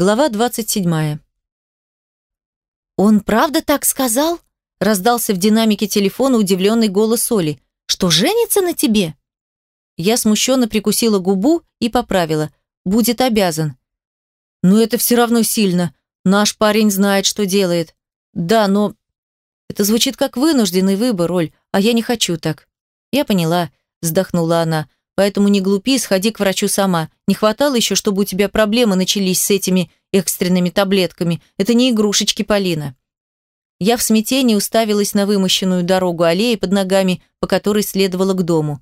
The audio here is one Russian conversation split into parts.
Глава 27. «Он правда так сказал?» раздался в динамике телефона удивленный голос Оли. «Что, женится на тебе?» Я смущенно прикусила губу и поправила. «Будет обязан». «Но это все равно сильно. Наш парень знает, что делает». «Да, но...» «Это звучит как вынужденный выбор, Оль, а я не хочу так». «Я поняла», вздохнула она. Поэтому не глупи, сходи к врачу сама. Не хватало еще, чтобы у тебя проблемы начались с этими экстренными таблетками. Это не игрушечки, Полина. Я в смятении уставилась на вымощенную дорогу аллеи под ногами, по которой следовала к дому.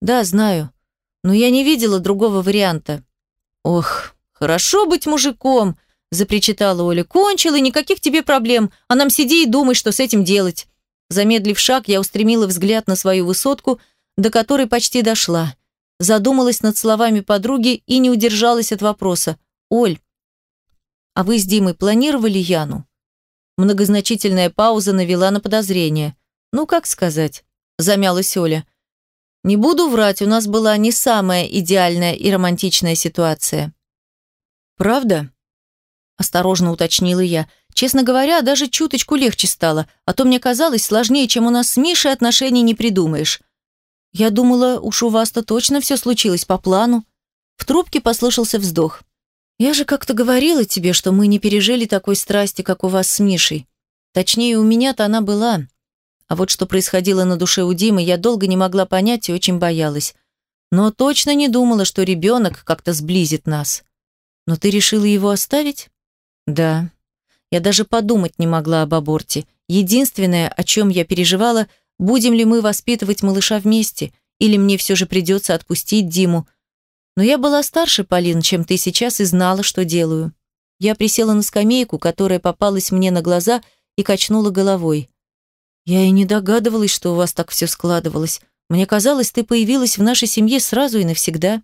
Да, знаю. Но я не видела другого варианта. Ох, хорошо быть мужиком, запричитала Оля. Кончила, никаких тебе проблем. А нам сиди и думай, что с этим делать. Замедлив шаг, я устремила взгляд на свою высотку, до которой почти дошла задумалась над словами подруги и не удержалась от вопроса. «Оль, а вы с Димой планировали Яну?» Многозначительная пауза навела на подозрение. «Ну, как сказать?» – замялась Оля. «Не буду врать, у нас была не самая идеальная и романтичная ситуация». «Правда?» – осторожно уточнила я. «Честно говоря, даже чуточку легче стало, а то мне казалось сложнее, чем у нас с Мишей отношений не придумаешь. «Я думала, уж у вас-то точно все случилось по плану». В трубке послышался вздох. «Я же как-то говорила тебе, что мы не пережили такой страсти, как у вас с Мишей. Точнее, у меня-то она была. А вот что происходило на душе у Димы, я долго не могла понять и очень боялась. Но точно не думала, что ребенок как-то сблизит нас. Но ты решила его оставить? Да. Я даже подумать не могла об аборте. Единственное, о чем я переживала – Будем ли мы воспитывать малыша вместе, или мне все же придется отпустить Диму? Но я была старше, Полин, чем ты сейчас, и знала, что делаю. Я присела на скамейку, которая попалась мне на глаза, и качнула головой. Я и не догадывалась, что у вас так все складывалось. Мне казалось, ты появилась в нашей семье сразу и навсегда.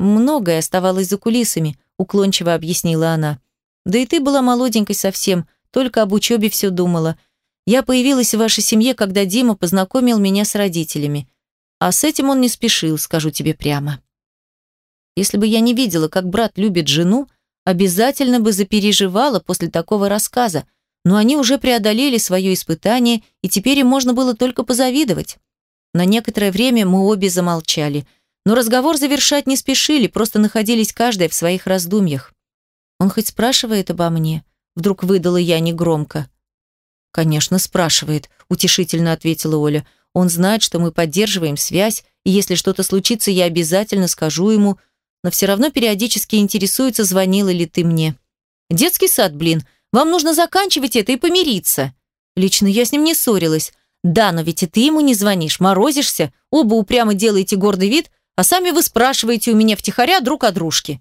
Многое оставалось за кулисами, уклончиво объяснила она. Да и ты была молоденькой совсем, только об учебе все думала – я появилась в вашей семье, когда Дима познакомил меня с родителями. А с этим он не спешил, скажу тебе прямо. Если бы я не видела, как брат любит жену, обязательно бы запереживала после такого рассказа, но они уже преодолели свое испытание, и теперь им можно было только позавидовать. На некоторое время мы обе замолчали, но разговор завершать не спешили, просто находились каждая в своих раздумьях. Он хоть спрашивает обо мне, вдруг выдала я негромко. «Конечно, спрашивает», – утешительно ответила Оля. «Он знает, что мы поддерживаем связь, и если что-то случится, я обязательно скажу ему, но все равно периодически интересуется, звонила ли ты мне». «Детский сад, блин, вам нужно заканчивать это и помириться». Лично я с ним не ссорилась. «Да, но ведь и ты ему не звонишь, морозишься, оба упрямо делаете гордый вид, а сами вы спрашиваете у меня втихаря друг о дружке».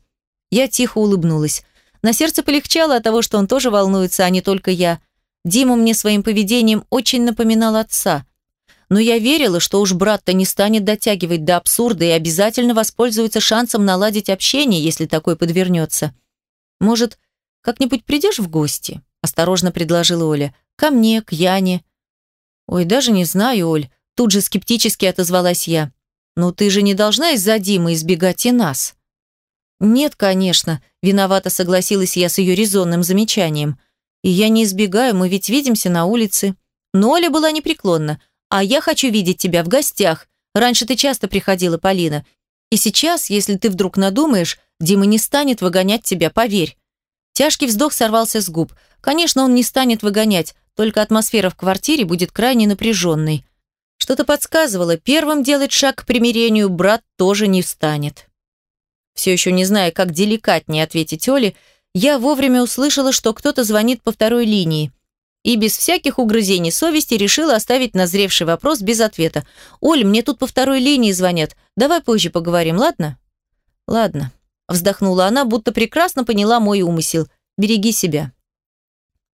Я тихо улыбнулась. На сердце полегчало от того, что он тоже волнуется, а не только я. Дима мне своим поведением очень напоминал отца. Но я верила, что уж брат-то не станет дотягивать до абсурда и обязательно воспользуется шансом наладить общение, если такой подвернется. «Может, как-нибудь придешь в гости?» – осторожно предложила Оля. «Ко мне, к Яне». «Ой, даже не знаю, Оль», – тут же скептически отозвалась я. «Ну ты же не должна из-за Димы избегать и нас». «Нет, конечно», – виновато согласилась я с ее резонным замечанием. Я не избегаю, мы ведь видимся на улице. Но Оля была непреклонна. А я хочу видеть тебя в гостях. Раньше ты часто приходила, Полина. И сейчас, если ты вдруг надумаешь, Дима не станет выгонять тебя, поверь. Тяжкий вздох сорвался с губ. Конечно, он не станет выгонять, только атмосфера в квартире будет крайне напряженной. Что-то подсказывало, первым делать шаг к примирению брат тоже не станет. Все еще не зная, как деликатнее ответить Оле, я вовремя услышала, что кто-то звонит по второй линии. И без всяких угрызений совести решила оставить назревший вопрос без ответа. «Оль, мне тут по второй линии звонят. Давай позже поговорим, ладно?» «Ладно», – вздохнула она, будто прекрасно поняла мой умысел. «Береги себя».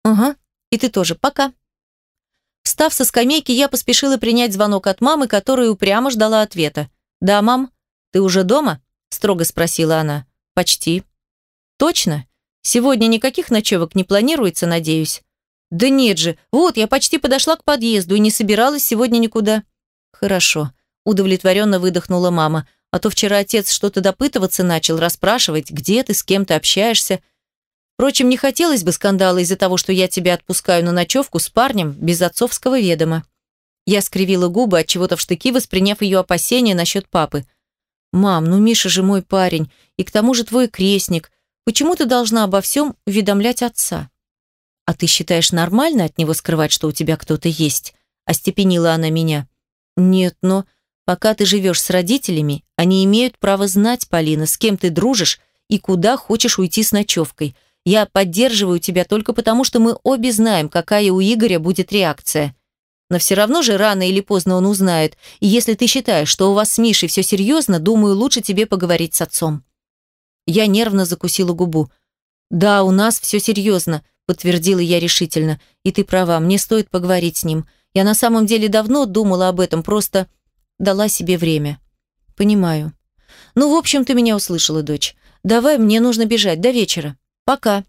«Ага, и ты тоже. Пока». Встав со скамейки, я поспешила принять звонок от мамы, которая упрямо ждала ответа. «Да, мам, ты уже дома?» – строго спросила она. «Почти». «Точно?» Сегодня никаких ночевок не планируется, надеюсь? Да нет же, вот, я почти подошла к подъезду и не собиралась сегодня никуда. Хорошо, удовлетворенно выдохнула мама. А то вчера отец что-то допытываться начал, расспрашивать, где ты, с кем ты общаешься. Впрочем, не хотелось бы скандала из-за того, что я тебя отпускаю на ночевку с парнем без отцовского ведома. Я скривила губы от чего-то в штыки, восприняв ее опасения насчет папы. «Мам, ну Миша же мой парень, и к тому же твой крестник. Почему ты должна обо всем уведомлять отца?» «А ты считаешь нормально от него скрывать, что у тебя кто-то есть?» Остепенила она меня. «Нет, но пока ты живешь с родителями, они имеют право знать, Полина, с кем ты дружишь и куда хочешь уйти с ночевкой. Я поддерживаю тебя только потому, что мы обе знаем, какая у Игоря будет реакция. Но все равно же рано или поздно он узнает, и если ты считаешь, что у вас с Мишей все серьезно, думаю, лучше тебе поговорить с отцом». Я нервно закусила губу. «Да, у нас все серьезно», — подтвердила я решительно. «И ты права, мне стоит поговорить с ним. Я на самом деле давно думала об этом, просто дала себе время». «Понимаю». «Ну, в общем, ты меня услышала, дочь. Давай, мне нужно бежать. До вечера. Пока».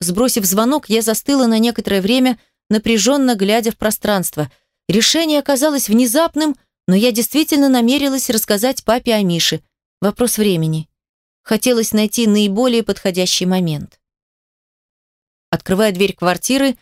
Сбросив звонок, я застыла на некоторое время, напряженно глядя в пространство. Решение оказалось внезапным, но я действительно намерилась рассказать папе о Мише. Вопрос времени. Хотелось найти наиболее подходящий момент. Открывая дверь квартиры,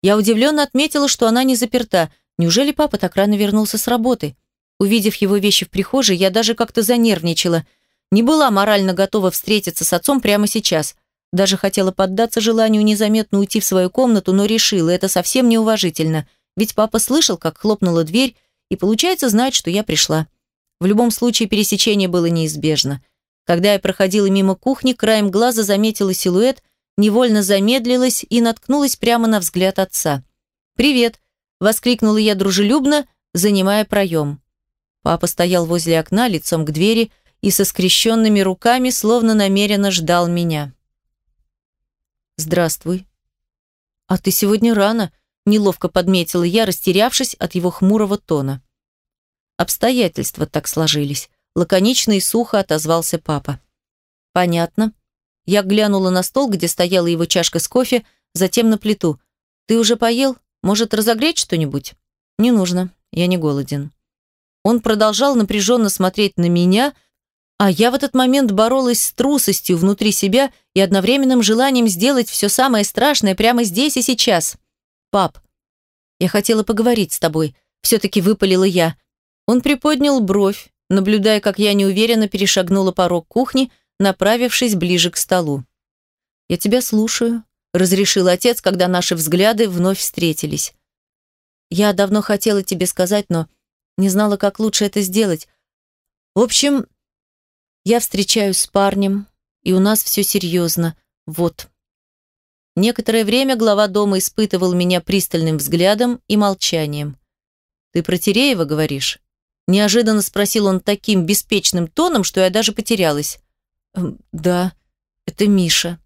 я удивленно отметила, что она не заперта. Неужели папа так рано вернулся с работы? Увидев его вещи в прихожей, я даже как-то занервничала. Не была морально готова встретиться с отцом прямо сейчас. Даже хотела поддаться желанию незаметно уйти в свою комнату, но решила, это совсем неуважительно. Ведь папа слышал, как хлопнула дверь, и, получается, знает, что я пришла. В любом случае, пересечение было неизбежно. Когда я проходила мимо кухни, краем глаза заметила силуэт, невольно замедлилась и наткнулась прямо на взгляд отца. «Привет!» – воскликнула я дружелюбно, занимая проем. Папа стоял возле окна, лицом к двери, и со скрещенными руками словно намеренно ждал меня. «Здравствуй». «А ты сегодня рано», – неловко подметила я, растерявшись от его хмурого тона. Обстоятельства так сложились. Лаконично и сухо отозвался папа. «Понятно». Я глянула на стол, где стояла его чашка с кофе, затем на плиту. «Ты уже поел? Может, разогреть что-нибудь?» «Не нужно. Я не голоден». Он продолжал напряженно смотреть на меня, а я в этот момент боролась с трусостью внутри себя и одновременным желанием сделать все самое страшное прямо здесь и сейчас. «Пап, я хотела поговорить с тобой», — все-таки выпалила я. Он приподнял бровь, наблюдая, как я неуверенно перешагнула порог кухни, направившись ближе к столу. «Я тебя слушаю», — разрешил отец, когда наши взгляды вновь встретились. «Я давно хотела тебе сказать, но не знала, как лучше это сделать. В общем, я встречаюсь с парнем, и у нас все серьезно. Вот. Некоторое время глава дома испытывал меня пристальным взглядом и молчанием. «Ты про Тереева говоришь?» Неожиданно спросил он таким беспечным тоном, что я даже потерялась. «Эм, «Да, это Миша».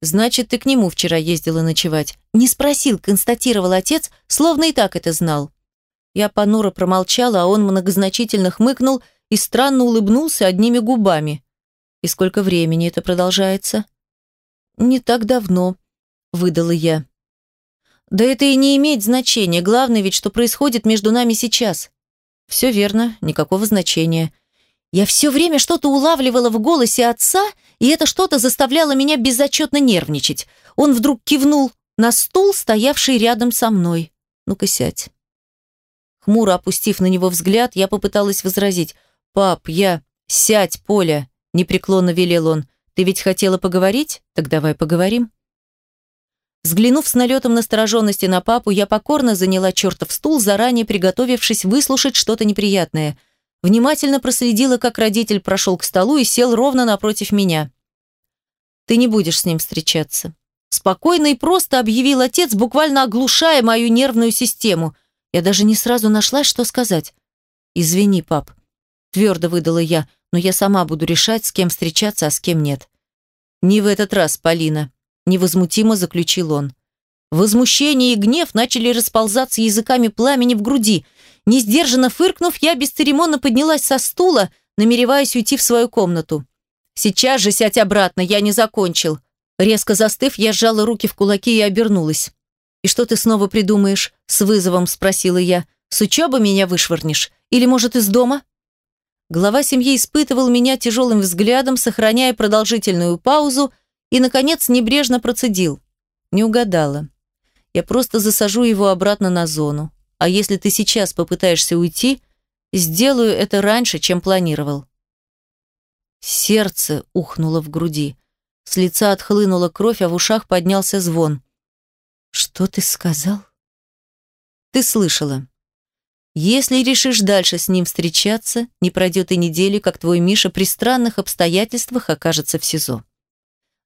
«Значит, ты к нему вчера ездила ночевать?» «Не спросил», констатировал отец, словно и так это знал. Я понуро промолчала, а он многозначительно хмыкнул и странно улыбнулся одними губами. «И сколько времени это продолжается?» «Не так давно», — выдала я. «Да это и не имеет значения. Главное ведь, что происходит между нами сейчас». «Все верно, никакого значения». Я все время что-то улавливала в голосе отца, и это что-то заставляло меня безотчетно нервничать. Он вдруг кивнул на стул, стоявший рядом со мной. «Ну-ка, сядь». Хмуро опустив на него взгляд, я попыталась возразить. «Пап, я...» «Сядь, Поля!» – непреклонно велел он. «Ты ведь хотела поговорить? Так давай поговорим». Взглянув с налетом настороженности на папу, я покорно заняла чертов стул, заранее приготовившись выслушать что-то неприятное. Внимательно проследила, как родитель прошел к столу и сел ровно напротив меня. «Ты не будешь с ним встречаться». Спокойно и просто объявил отец, буквально оглушая мою нервную систему. Я даже не сразу нашла, что сказать. «Извини, пап», Твердо выдала я, но я сама буду решать, с кем встречаться, а с кем нет. Не в этот раз, Полина. Невозмутимо заключил он. Возмущение и гнев начали расползаться языками пламени в груди. Несдержанно фыркнув, я бесцеремонно поднялась со стула, намереваясь уйти в свою комнату. «Сейчас же сядь обратно, я не закончил». Резко застыв, я сжала руки в кулаки и обернулась. «И что ты снова придумаешь?» – с вызовом спросила я. «С учебы меня вышвырнешь? Или, может, из дома?» Глава семьи испытывал меня тяжелым взглядом, сохраняя продолжительную паузу, и, наконец, небрежно процедил. Не угадала. Я просто засажу его обратно на зону. А если ты сейчас попытаешься уйти, сделаю это раньше, чем планировал. Сердце ухнуло в груди. С лица отхлынула кровь, а в ушах поднялся звон. «Что ты сказал?» «Ты слышала. Если решишь дальше с ним встречаться, не пройдет и недели, как твой Миша при странных обстоятельствах окажется в СИЗО.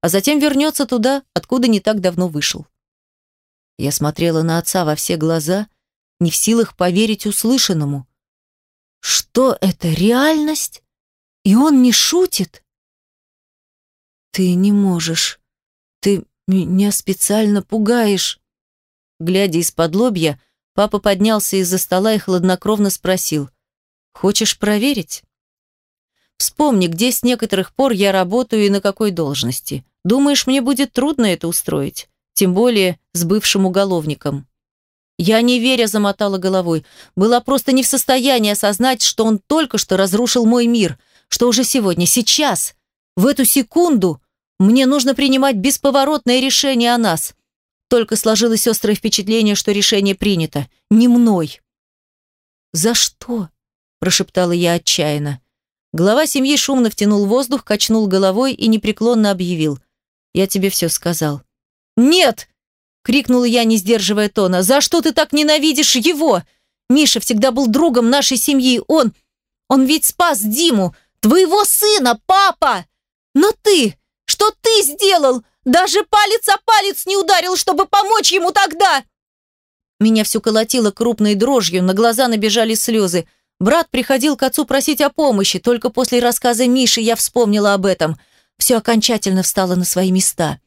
А затем вернется туда, откуда не так давно вышел. Я смотрела на отца во все глаза, не в силах поверить услышанному. Что это, реальность? И он не шутит? Ты не можешь. Ты меня специально пугаешь. Глядя из-под лобья, Папа поднялся из-за стола и хладнокровно спросил. «Хочешь проверить?» «Вспомни, где с некоторых пор я работаю и на какой должности. Думаешь, мне будет трудно это устроить? Тем более с бывшим уголовником». Я не веря замотала головой. Была просто не в состоянии осознать, что он только что разрушил мой мир, что уже сегодня, сейчас, в эту секунду мне нужно принимать бесповоротное решение о нас. Только сложилось острое впечатление, что решение принято. Не мной. «За что?» – прошептала я отчаянно. Глава семьи шумно втянул воздух, качнул головой и непреклонно объявил. «Я тебе все сказал». «Нет!» – крикнула я, не сдерживая тона. «За что ты так ненавидишь его? Миша всегда был другом нашей семьи. Он... Он ведь спас Диму, твоего сына, папа! Но ты... Что ты сделал? Даже палец о палец не ударил, чтобы помочь ему тогда!» Меня все колотило крупной дрожью, на глаза набежали слезы. Брат приходил к отцу просить о помощи, только после рассказа Миши я вспомнила об этом. Все окончательно встало на свои места.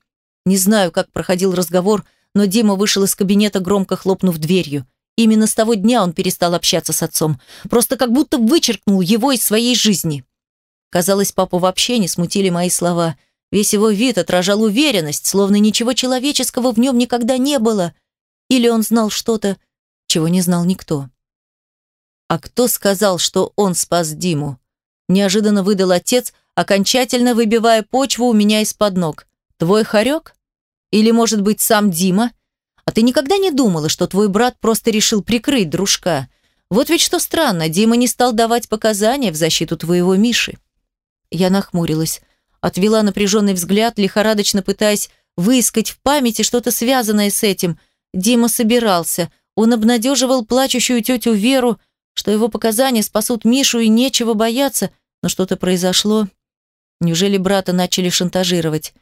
Не знаю, как проходил разговор, но Дима вышел из кабинета, громко хлопнув дверью. Именно с того дня он перестал общаться с отцом. Просто как будто вычеркнул его из своей жизни. Казалось, папу вообще не смутили мои слова – Весь его вид отражал уверенность, словно ничего человеческого в нем никогда не было. Или он знал что-то, чего не знал никто. А кто сказал, что он спас Диму? Неожиданно выдал отец, окончательно выбивая почву у меня из-под ног. Твой хорек? Или, может быть, сам Дима? А ты никогда не думала, что твой брат просто решил прикрыть дружка? Вот ведь что странно, Дима не стал давать показания в защиту твоего Миши. Я нахмурилась. Отвела напряженный взгляд, лихорадочно пытаясь выискать в памяти что-то связанное с этим. Дима собирался. Он обнадеживал плачущую тетю Веру, что его показания спасут Мишу и нечего бояться, но что-то произошло. Неужели брата начали шантажировать?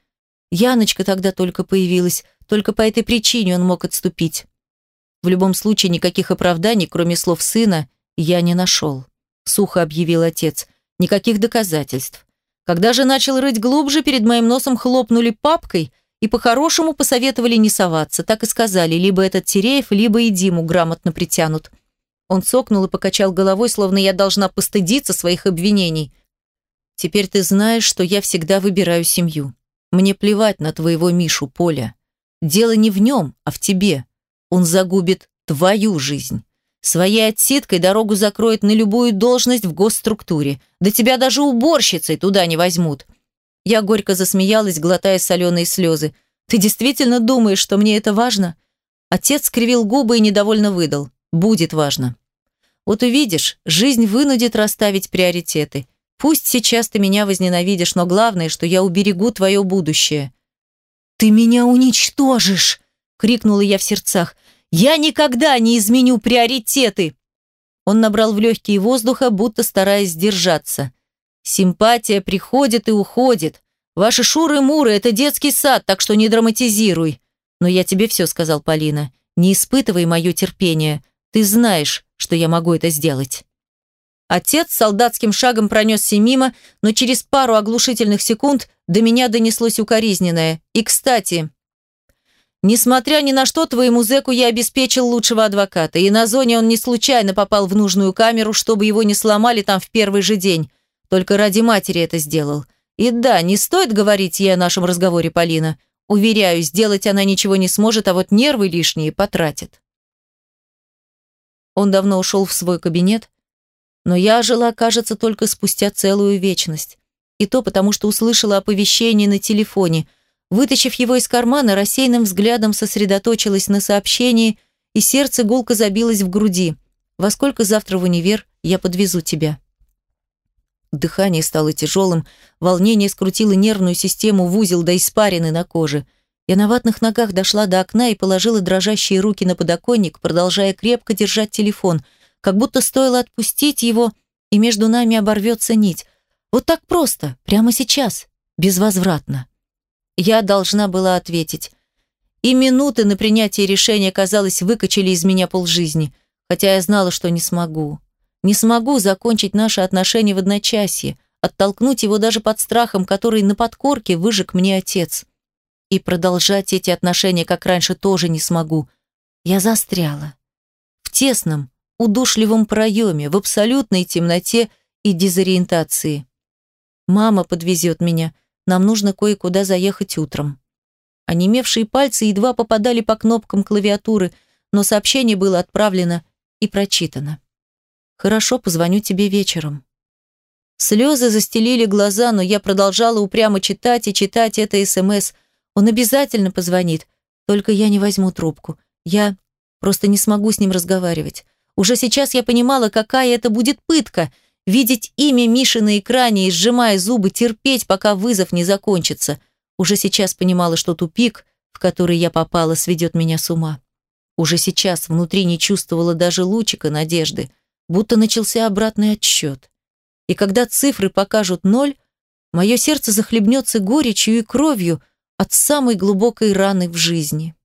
Яночка тогда только появилась, только по этой причине он мог отступить. В любом случае, никаких оправданий, кроме слов сына, я не нашел. Сухо объявил отец. Никаких доказательств. Когда же начал рыть глубже, перед моим носом хлопнули папкой и по-хорошему посоветовали не соваться. Так и сказали, либо этот Тереев, либо и Диму грамотно притянут. Он цокнул и покачал головой, словно я должна постыдиться своих обвинений. «Теперь ты знаешь, что я всегда выбираю семью. Мне плевать на твоего Мишу, Поля. Дело не в нем, а в тебе. Он загубит твою жизнь. Своей отсидкой дорогу закроет на любую должность в госструктуре. Да тебя даже уборщицей туда не возьмут. Я горько засмеялась, глотая соленые слезы. Ты действительно думаешь, что мне это важно? Отец скривил губы и недовольно выдал. Будет важно. Вот увидишь, жизнь вынудит расставить приоритеты. Пусть сейчас ты меня возненавидишь, но главное, что я уберегу твое будущее. «Ты меня уничтожишь!» — крикнула я в сердцах. Я никогда не изменю приоритеты!» Он набрал в легкие воздуха, будто стараясь сдержаться. «Симпатия приходит и уходит. Ваши шуры-муры – это детский сад, так что не драматизируй. Но я тебе все сказал, Полина. Не испытывай мое терпение. Ты знаешь, что я могу это сделать». Отец солдатским шагом пронесся мимо, но через пару оглушительных секунд до меня донеслось укоризненное. «И, кстати, Несмотря ни на что, твоему зэку я обеспечил лучшего адвоката, и на зоне он не случайно попал в нужную камеру, чтобы его не сломали там в первый же день. Только ради матери это сделал. И да, не стоит говорить ей о нашем разговоре, Полина. Уверяю, сделать она ничего не сможет, а вот нервы лишние потратит. Он давно ушел в свой кабинет, но я жила, кажется, только спустя целую вечность. И то потому, что услышала оповещение на телефоне – Вытащив его из кармана, рассеянным взглядом сосредоточилась на сообщении, и сердце гулко забилось в груди. «Во сколько завтра в универ я подвезу тебя?» Дыхание стало тяжелым, волнение скрутило нервную систему в узел до испарины на коже. Я на ватных ногах дошла до окна и положила дрожащие руки на подоконник, продолжая крепко держать телефон, как будто стоило отпустить его, и между нами оборвется нить. Вот так просто, прямо сейчас, безвозвратно. Я должна была ответить. И минуты на принятие решения, казалось, выкачали из меня полжизни, хотя я знала, что не смогу. Не смогу закончить наши отношения в одночасье, оттолкнуть его даже под страхом, который на подкорке выжег мне отец. И продолжать эти отношения, как раньше, тоже не смогу. Я застряла. В тесном, удушливом проеме, в абсолютной темноте и дезориентации. Мама подвезет меня. Нам нужно кое-куда заехать утром. Онемевшие пальцы едва попадали по кнопкам клавиатуры, но сообщение было отправлено и прочитано. Хорошо, позвоню тебе вечером. Слезы застелили глаза, но я продолжала упрямо читать и читать это СМС. Он обязательно позвонит, только я не возьму трубку. Я просто не смогу с ним разговаривать. Уже сейчас я понимала, какая это будет пытка — видеть имя Миши на экране и, сжимая зубы, терпеть, пока вызов не закончится. Уже сейчас понимала, что тупик, в который я попала, сведет меня с ума. Уже сейчас внутри не чувствовала даже лучика надежды — будто начался обратный отсчет. И когда цифры покажут ноль, мое сердце захлебнется горечью и кровью от самой глубокой раны в жизни.